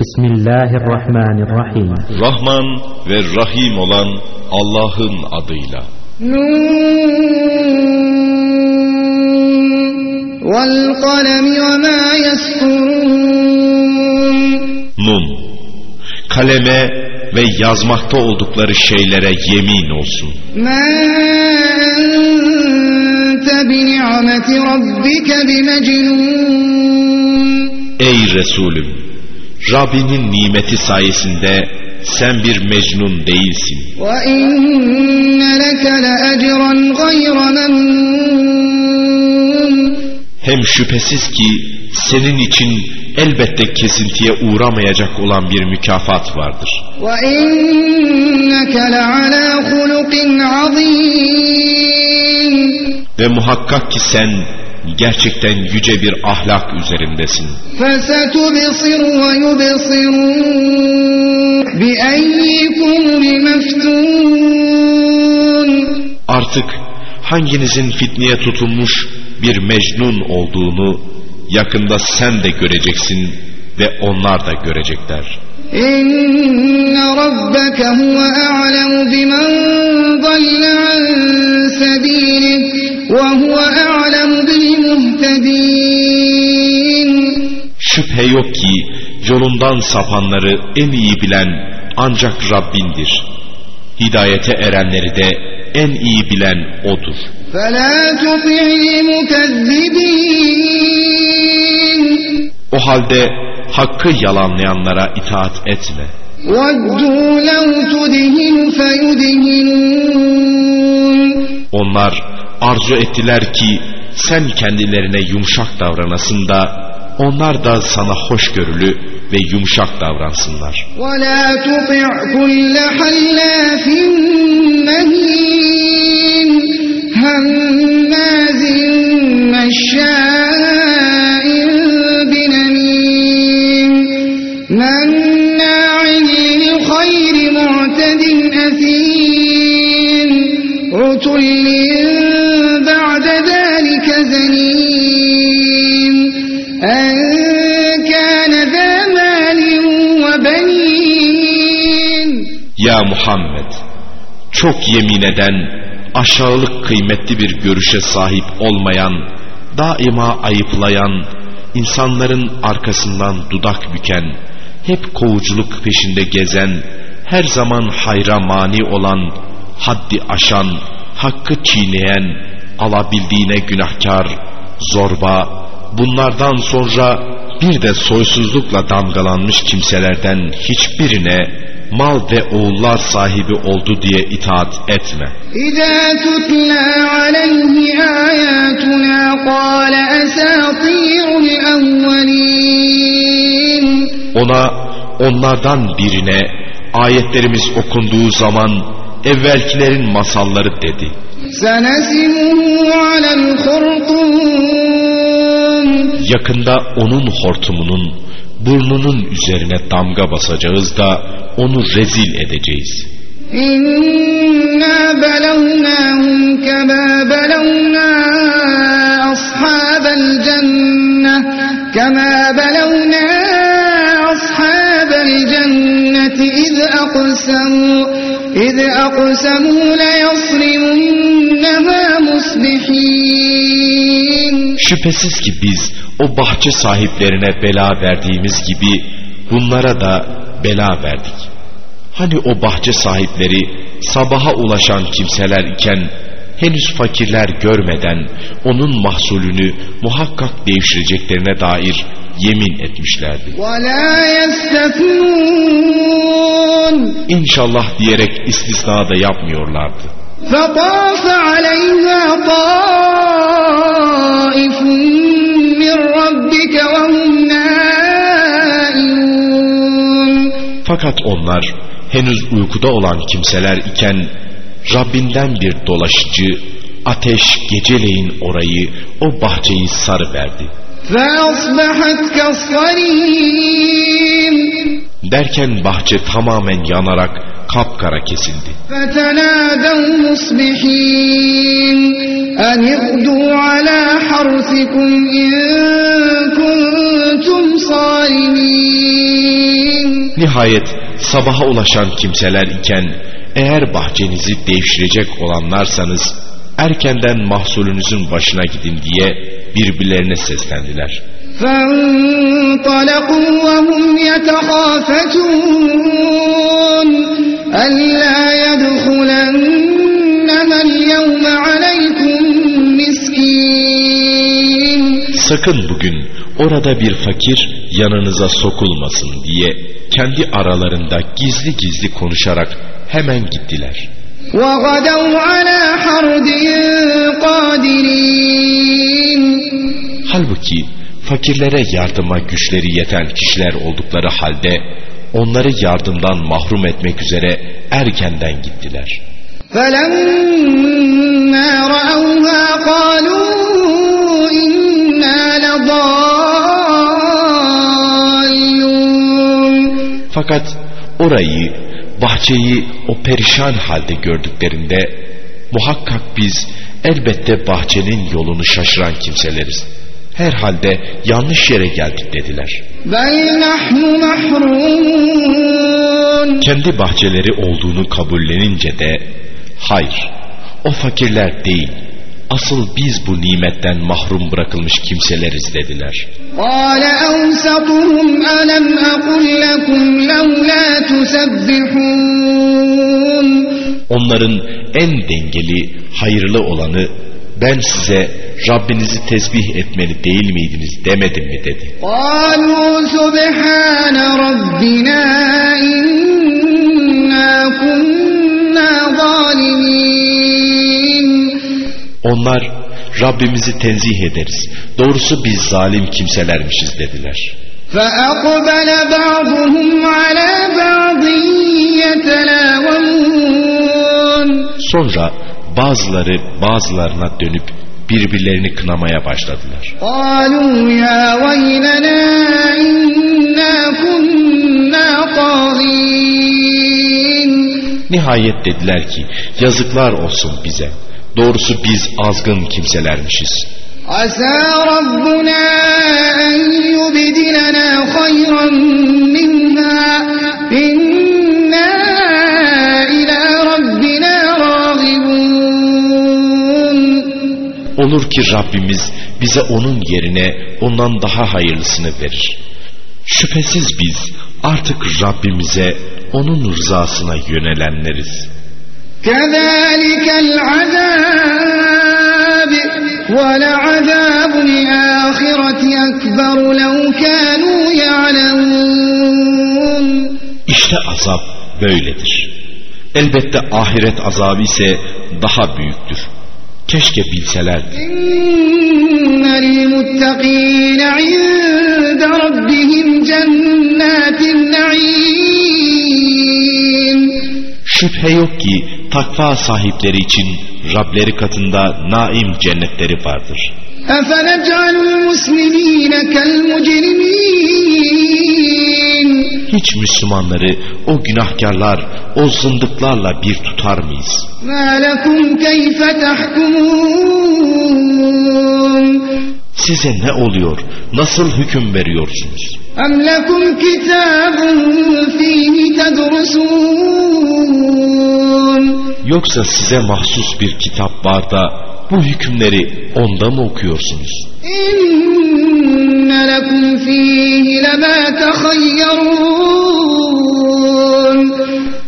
Bismillahirrahmanirrahim. Rahman ve Rahim olan Allah'ın adıyla. Nun Kaleme ve yazmakta oldukları şeylere yemin olsun. Ey Resulüm! Rabbinin nimeti sayesinde sen bir mecnun değilsin. Hem şüphesiz ki senin için elbette kesintiye uğramayacak olan bir mükafat vardır. Ve muhakkak ki sen gerçekten yüce bir ahlak üzerindesin. Artık hanginizin fitneye tutulmuş bir mecnun olduğunu yakında sen de göreceksin ve onlar da görecekler. İnne rabbeke huve a'lemu bimen muhtedin. Şüphe yok ki yolundan sapanları en iyi bilen ancak Rabbindir. Hidayete erenleri de en iyi bilen O'dur. فَلَا تُطِعِ O halde hakkı yalanlayanlara itaat etme. Onlar arzu ettiler ki sen kendilerine yumuşak davranasın da onlar da sana hoşgörülü ve yumuşak davransınlar. وَلَا Muhammed! Çok yemin eden aşağılık kıymetli bir görüşe sahip olmayan, daima ayıplayan, insanların arkasından dudak büken, hep kovuculuk peşinde gezen, her zaman hayra mani olan, haddi aşan, hakkı çiğneyen, alabildiğine günahkar, zorba, bunlardan sonra bir de soysuzlukla damgalanmış kimselerden hiçbirine mal ve oğullar sahibi oldu diye itaat etme. İzâ tutla aleyhi âyâtunâ kâle esâtîrul evvelîn. Ona onlardan birine ayetlerimiz okunduğu zaman evvelkilerin masalları dedi. Yakında onun hortumunun burnunun üzerine damga basacağız da onu rezil edeceğiz. İnna belevnâhum kemâ belevnâ ashabel cenneh kemâ belevnâ ashabel cenneti iz aqsamû iz aqsamû leyasrimunnehâ musbihin Şüphesiz ki biz o bahçe sahiplerine bela verdiğimiz gibi bunlara da bela verdik. Hani o bahçe sahipleri sabaha ulaşan kimseler iken henüz fakirler görmeden onun mahsulünü muhakkak devşireceklerine dair yemin etmişlerdi. İnşallah diyerek istisna da yapmıyorlardı. فَطَافَ عَلَيْهَا طَائِفٌ مِّن رَبِّكَ وَهُمْ Fakat onlar henüz uykuda olan kimseler iken Rabbinden bir dolaşıcı ateş geceleyin orayı o bahçeyi sarı verdi. Derken bahçe tamamen yanarak kapkara kesildi. Nihayet sabaha ulaşan kimseler iken eğer bahçenizi devşirecek olanlarsanız erkenden mahsulünüzün başına gidin diye birbirlerine seslendiler. فانطلقوا وهم يتخافتون ألا يدخلنها اليوم عليكم مسكين Sakın bugün orada bir fakir yanınıza sokulmasın diye kendi aralarında gizli gizli konuşarak hemen gittiler. وغدوا على حرد قادرين Halbuki fakirlere yardıma güçleri yeten kişiler oldukları halde onları yardımdan mahrum etmek üzere erkenden gittiler. فلما رأوها قالوا إنا لضالون Fakat orayı, bahçeyi o perişan halde gördüklerinde muhakkak biz elbette bahçenin yolunu şaşıran kimseleriz. Herhalde yanlış yere geldik dediler. Kendi bahçeleri olduğunu kabullenince de hayır o fakirler değil asıl biz bu nimetten mahrum bırakılmış kimseleriz dediler. Onların en dengeli, hayırlı olanı ben size Rabbinizi tesbih etmeli değil miydiniz demedim mi dedi. قالوا سبحان ربنا إنا كنا ظالمين Onlar Rabbimizi tenzih ederiz. Doğrusu biz zalim kimselermişiz dediler. فأقبل بعضهم على بعض يتلاومون Sonra bazıları bazılarına dönüp birbirlerini kınamaya başladılar. Nihayet dediler ki yazıklar olsun bize. Doğrusu biz azgın kimselermişiz. Asa Rabbuna en yubdilena hayran minha inna Olur ki Rabbimiz bize onun yerine ondan daha hayırlısını verir. Şüphesiz biz artık Rabbimize onun rızasına yönelenleriz. كذلك العذاب ولعذاب الآخرة أكبر لو كانوا يعلمون İşte azap böyledir. Elbette ahiret azabı ise daha büyüktür. Keşke bilselerdi. Şüphe yok ki takva sahipleri için Rableri katında naim cennetleri vardır. Efenecalul muslimine kel mucrimin Hiç Müslümanları o günahkarlar, o zındıklarla bir tutar mıyız? ما لكم كيف تحكمون Size ne oluyor? Nasıl hüküm veriyorsunuz? أم لكم كتاب فيه تدرسون Yoksa size mahsus bir kitap var da bu hükümleri onda mı okuyorsunuz? إن لكم فيه لما تخيرون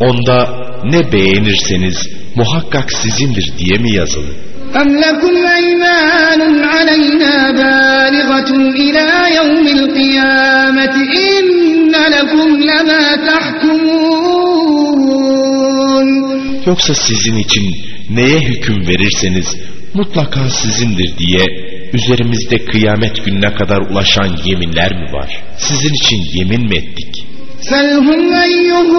Onda ne beğenirseniz muhakkak sizindir diye mi yazılı? أم لكم أيمان علينا بالغة إلى يوم القيامة إن لكم لما تحكمون Yoksa sizin için neye hüküm verirseniz mutlaka sizindir diye üzerimizde kıyamet gününe kadar ulaşan yeminler mi var? Sizin için yemin mi ettik? سلهم أيهم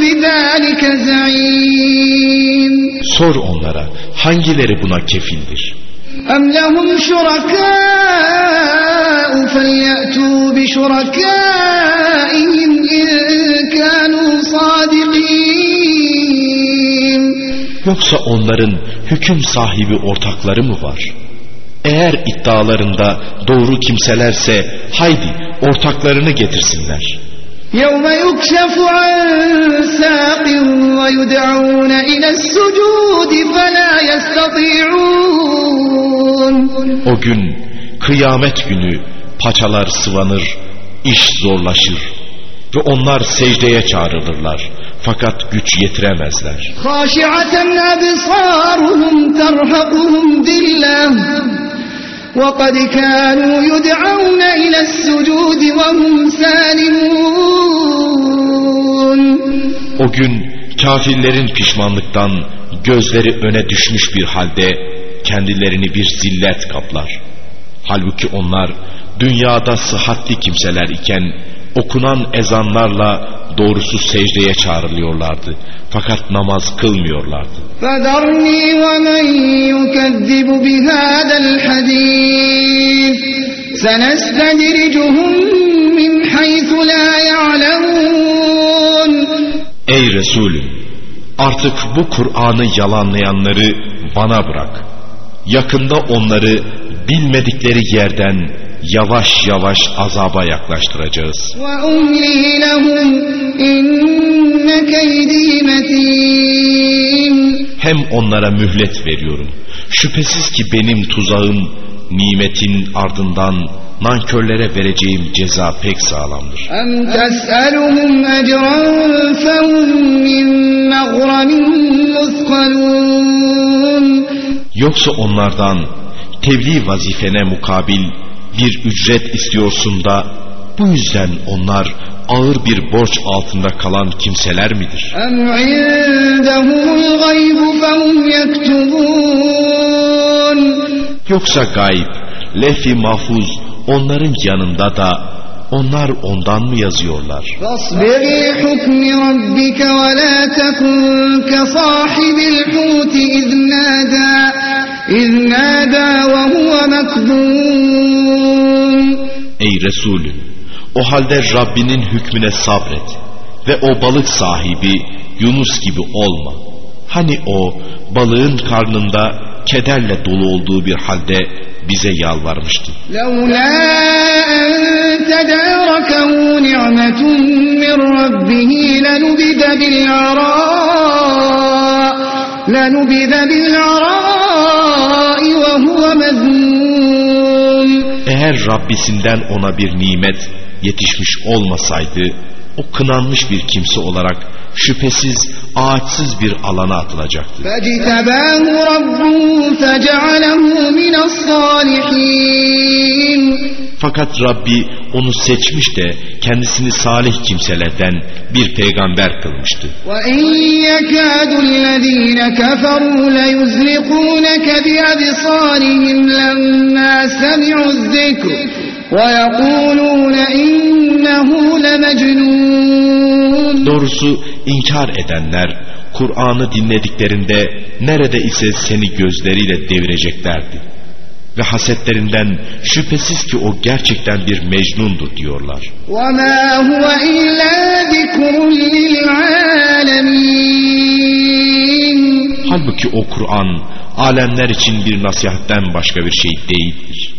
بذلك زعيم Sor onlara hangileri buna kefildir? أم لهم شركاء فليأتوا بشركائهم إن كانوا صادقين Yoksa onların hüküm sahibi ortakları mı var? Eğer iddialarında doğru kimselerse haydi ortaklarını getirsinler. يوم يكشف عن ساق ويدعون إلى السجود فلا يستطيعون O gün kıyamet günü paçalar sıvanır, iş zorlaşır ve onlar secdeye çağrılırlar fakat güç yetiremezler. خاشعة أبصارهم ترهقهم ذلة وقد كانوا يدعون إلى السجود وهم سالمون O gün kafirlerin pişmanlıktan gözleri öne düşmüş bir halde kendilerini bir zillet kaplar. Halbuki onlar dünyada sıhhatli kimseler iken okunan ezanlarla doğrusu secdeye çağrılıyorlardı. Fakat namaz kılmıyorlardı. فذرني ومن يكذب بهذا الحديث سنستدرجهم من حيث لا يعلمون Ey Resulüm! Artık bu Kur'an'ı yalanlayanları bana bırak. Yakında onları bilmedikleri yerden yavaş yavaş azaba yaklaştıracağız. Hem onlara mühlet veriyorum. Şüphesiz ki benim tuzağım nimetin ardından nankörlere vereceğim ceza pek sağlamdır. Yoksa onlardan tebliğ vazifene mukabil bir ücret istiyorsun da bu yüzden onlar ağır bir borç altında kalan kimseler midir? Yoksa gayb, lef-i mahfuz onların yanında da onlar ondan mı yazıyorlar? فاصبر لحكم ربك ولا تكن كصاحب الحوت إذ نادى إذ نادى وهو مكذوم Ey Resulüm! O halde Rabbinin hükmüne sabret ve o balık sahibi Yunus gibi olma. Hani o balığın karnında kederle dolu olduğu bir halde bize yalvarmıştı. لولا أن تداركه نعمة من ربه لنبذ بالعراء eğer Rabbisinden ona bir nimet yetişmiş olmasaydı, o kınanmış bir kimse olarak şüphesiz ağaçsız bir alana atılacaktı. Fakat Rabbi onu seçmiş de kendisini salih kimselerden bir peygamber kılmıştı. Doğrusu inkar edenler Kur'an'ı dinlediklerinde nerede ise seni gözleriyle devireceklerdi ve hasetlerinden şüphesiz ki o gerçekten bir mecnundur diyorlar. Halbuki o Kur'an alemler için bir nasihatten başka bir şey değildir.